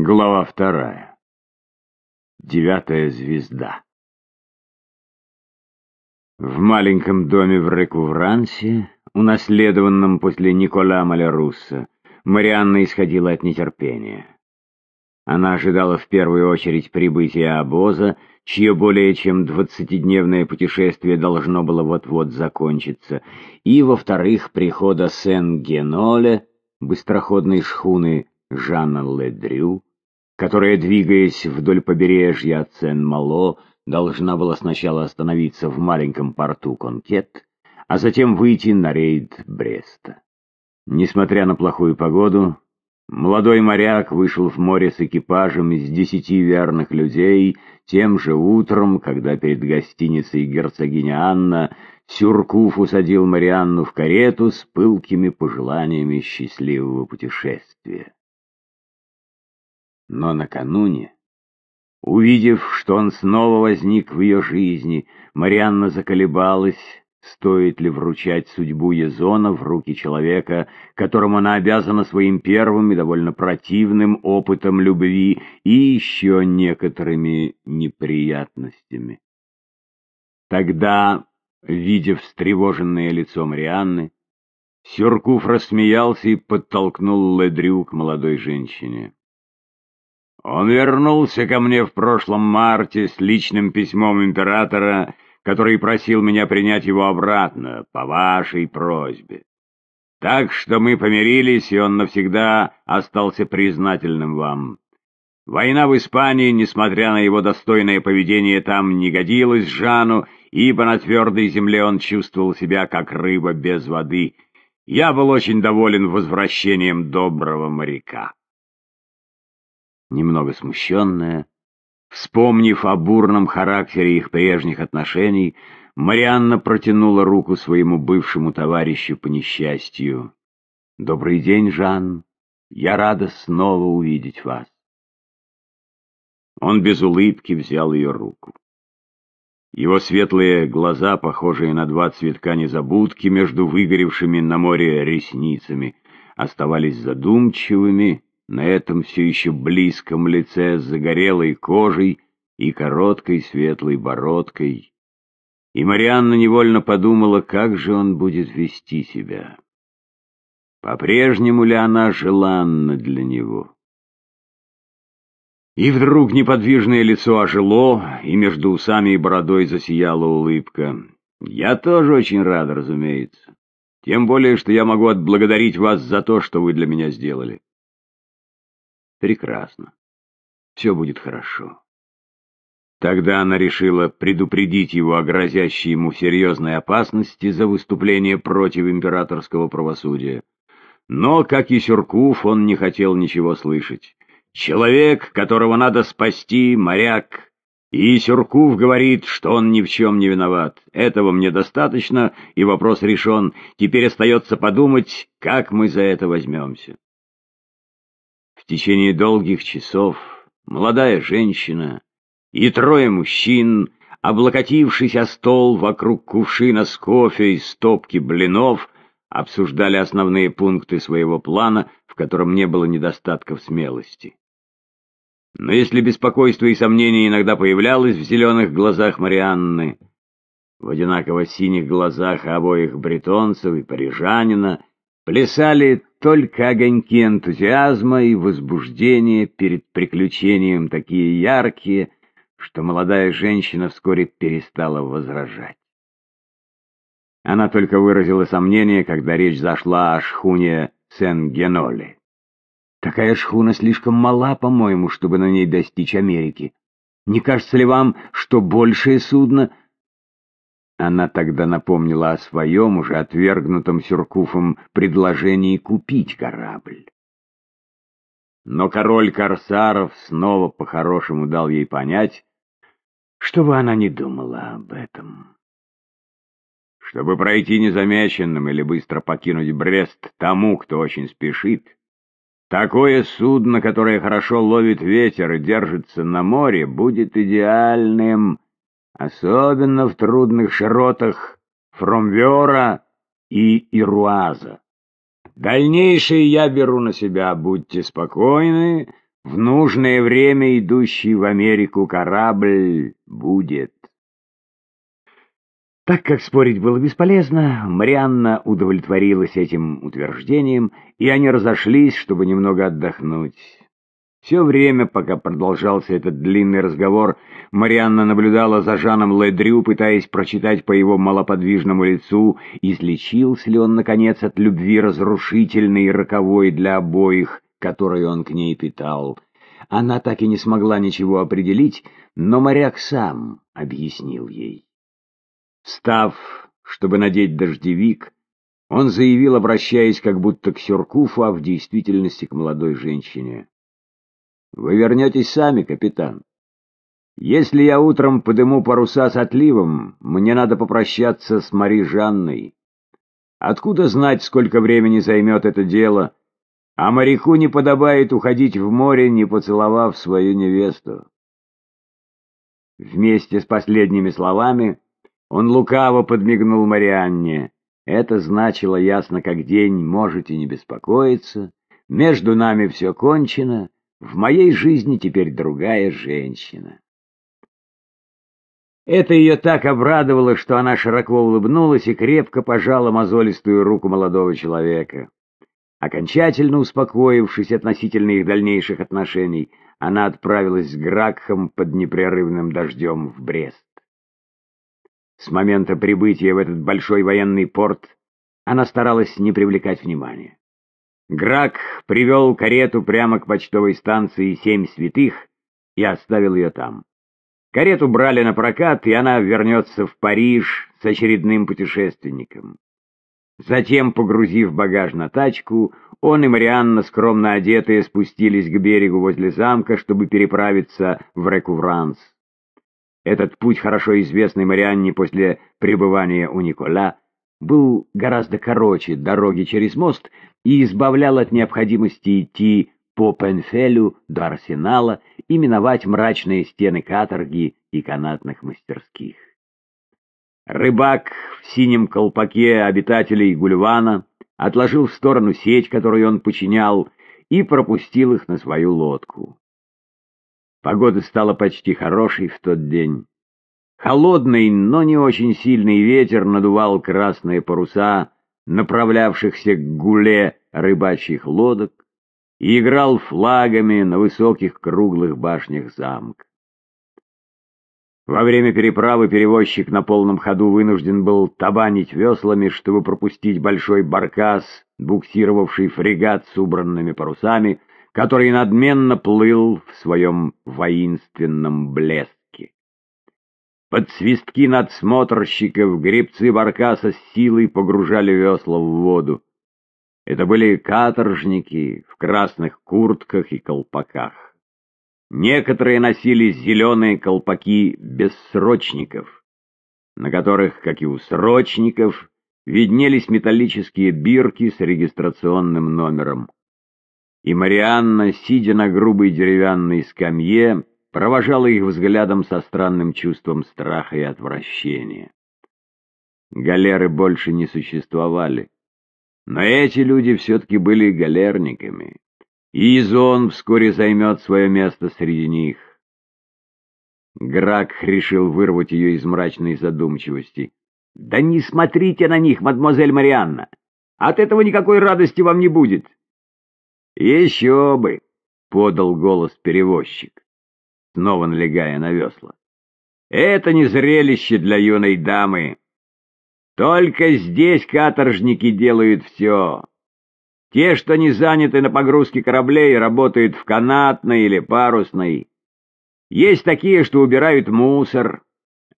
Глава вторая. Девятая звезда. В маленьком доме в Рекуврансе, унаследованном после Никола Малярусса, Марианна исходила от нетерпения. Она ожидала в первую очередь прибытия обоза, чье более чем двадцатидневное путешествие должно было вот-вот закончиться, и, во-вторых, прихода Сен-Геноле, быстроходной шхуны Жанна Ледрю, которая, двигаясь вдоль побережья от Сен-Мало, должна была сначала остановиться в маленьком порту Конкет, а затем выйти на рейд Бреста. Несмотря на плохую погоду, молодой моряк вышел в море с экипажем из десяти верных людей тем же утром, когда перед гостиницей герцогиня Анна Сюркуф усадил Марианну в карету с пылкими пожеланиями счастливого путешествия. Но накануне, увидев, что он снова возник в ее жизни, Марианна заколебалась, стоит ли вручать судьбу Езона в руки человека, которому она обязана своим первым и довольно противным опытом любви и еще некоторыми неприятностями. Тогда, видя встревоженное лицо Марианны, Сюркуф рассмеялся и подтолкнул Ледрю к молодой женщине. Он вернулся ко мне в прошлом марте с личным письмом императора, который просил меня принять его обратно, по вашей просьбе. Так что мы помирились, и он навсегда остался признательным вам. Война в Испании, несмотря на его достойное поведение, там не годилась Жану, ибо на твердой земле он чувствовал себя как рыба без воды. Я был очень доволен возвращением доброго моряка немного смущенная. Вспомнив о бурном характере их прежних отношений, Марианна протянула руку своему бывшему товарищу по несчастью. «Добрый день, Жан. Я рада снова увидеть вас». Он без улыбки взял ее руку. Его светлые глаза, похожие на два цветка незабудки между выгоревшими на море ресницами, оставались задумчивыми, на этом все еще близком лице с загорелой кожей и короткой светлой бородкой. И Марианна невольно подумала, как же он будет вести себя. По-прежнему ли она желанна для него? И вдруг неподвижное лицо ожило, и между усами и бородой засияла улыбка. «Я тоже очень рад, разумеется. Тем более, что я могу отблагодарить вас за то, что вы для меня сделали. Прекрасно. Все будет хорошо. Тогда она решила предупредить его о грозящей ему серьезной опасности за выступление против императорского правосудия. Но, как и Сюркув, он не хотел ничего слышать. Человек, которого надо спасти, моряк. И Сюркув говорит, что он ни в чем не виноват. Этого мне достаточно, и вопрос решен. Теперь остается подумать, как мы за это возьмемся. В течение долгих часов молодая женщина и трое мужчин, облокотившись о стол вокруг кувшина с кофе и стопки блинов, обсуждали основные пункты своего плана, в котором не было недостатков смелости. Но если беспокойство и сомнение иногда появлялось в зеленых глазах Марианны, в одинаково синих глазах обоих бретонцев и парижанина, плясали только огоньки энтузиазма и возбуждения перед приключением такие яркие, что молодая женщина вскоре перестала возражать. Она только выразила сомнение, когда речь зашла о шхуне Сен-Геноле. «Такая шхуна слишком мала, по-моему, чтобы на ней достичь Америки. Не кажется ли вам, что большее судно она тогда напомнила о своем, уже отвергнутом Сюркуфом, предложении купить корабль. Но король Корсаров снова по-хорошему дал ей понять, чтобы она не думала об этом. Чтобы пройти незамеченным или быстро покинуть Брест тому, кто очень спешит, такое судно, которое хорошо ловит ветер и держится на море, будет идеальным особенно в трудных широтах Фромвера и Ируаза. Дальнейшее я беру на себя, будьте спокойны, В нужное время идущий в Америку корабль будет. Так как спорить было бесполезно, Марианна удовлетворилась этим утверждением, и они разошлись, чтобы немного отдохнуть. Все время, пока продолжался этот длинный разговор, Марианна наблюдала за Жаном Ледрю, пытаясь прочитать по его малоподвижному лицу, излечился ли он, наконец, от любви разрушительной и роковой для обоих, которую он к ней питал. Она так и не смогла ничего определить, но моряк сам объяснил ей. Встав, чтобы надеть дождевик, он заявил, обращаясь как будто к Сюркуфу, а в действительности к молодой женщине. Вы вернетесь сами, капитан. Если я утром подыму паруса с отливом, мне надо попрощаться с Мари Жанной. Откуда знать, сколько времени займет это дело, а моряку не подобает уходить в море, не поцеловав свою невесту. Вместе с последними словами он лукаво подмигнул Марианне. Это значило ясно как день, можете не беспокоиться, между нами все кончено, в моей жизни теперь другая женщина. Это ее так обрадовало, что она широко улыбнулась и крепко пожала мозолистую руку молодого человека. Окончательно успокоившись относительно их дальнейших отношений, она отправилась с Гракхом под непрерывным дождем в Брест. С момента прибытия в этот большой военный порт она старалась не привлекать внимания. Грак привел карету прямо к почтовой станции «Семь святых» и оставил ее там. Карету брали на прокат, и она вернется в Париж с очередным путешественником. Затем, погрузив багаж на тачку, он и Марианна, скромно одетые, спустились к берегу возле замка, чтобы переправиться в Рекувранс. Этот путь, хорошо известный Марианне после пребывания у Никола, был гораздо короче дороги через мост и избавлял от необходимости идти по Пенфелю до Арсенала и миновать мрачные стены каторги и канатных мастерских. Рыбак в синем колпаке обитателей Гульвана отложил в сторону сеть, которую он починял, и пропустил их на свою лодку. Погода стала почти хорошей в тот день. Холодный, но не очень сильный ветер надувал красные паруса, направлявшихся к гуле рыбачьих лодок, и играл флагами на высоких круглых башнях замка. Во время переправы перевозчик на полном ходу вынужден был табанить веслами, чтобы пропустить большой баркас, буксировавший фрегат с убранными парусами, который надменно плыл в своем воинственном блеске. Под свистки надсмотрщиков гребцы баркаса с силой погружали весла в воду. Это были каторжники в красных куртках и колпаках. Некоторые носили зеленые колпаки бессрочников, на которых, как и у срочников, виднелись металлические бирки с регистрационным номером. И Марианна, сидя на грубой деревянной скамье, провожала их взглядом со странным чувством страха и отвращения. Галеры больше не существовали. Но эти люди все-таки были галерниками, и Изон вскоре займет свое место среди них. Грак решил вырвать ее из мрачной задумчивости. «Да не смотрите на них, мадемуазель Марианна! От этого никакой радости вам не будет!» «Еще бы!» — подал голос перевозчик снова налегая на весла. «Это не зрелище для юной дамы. Только здесь каторжники делают все. Те, что не заняты на погрузке кораблей, работают в канатной или парусной. Есть такие, что убирают мусор,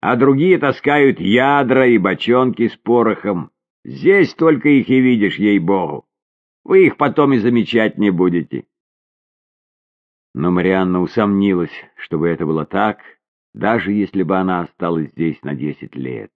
а другие таскают ядра и бочонки с порохом. Здесь только их и видишь, ей-богу. Вы их потом и замечать не будете. Но Марианна усомнилась, чтобы это было так, даже если бы она осталась здесь на десять лет.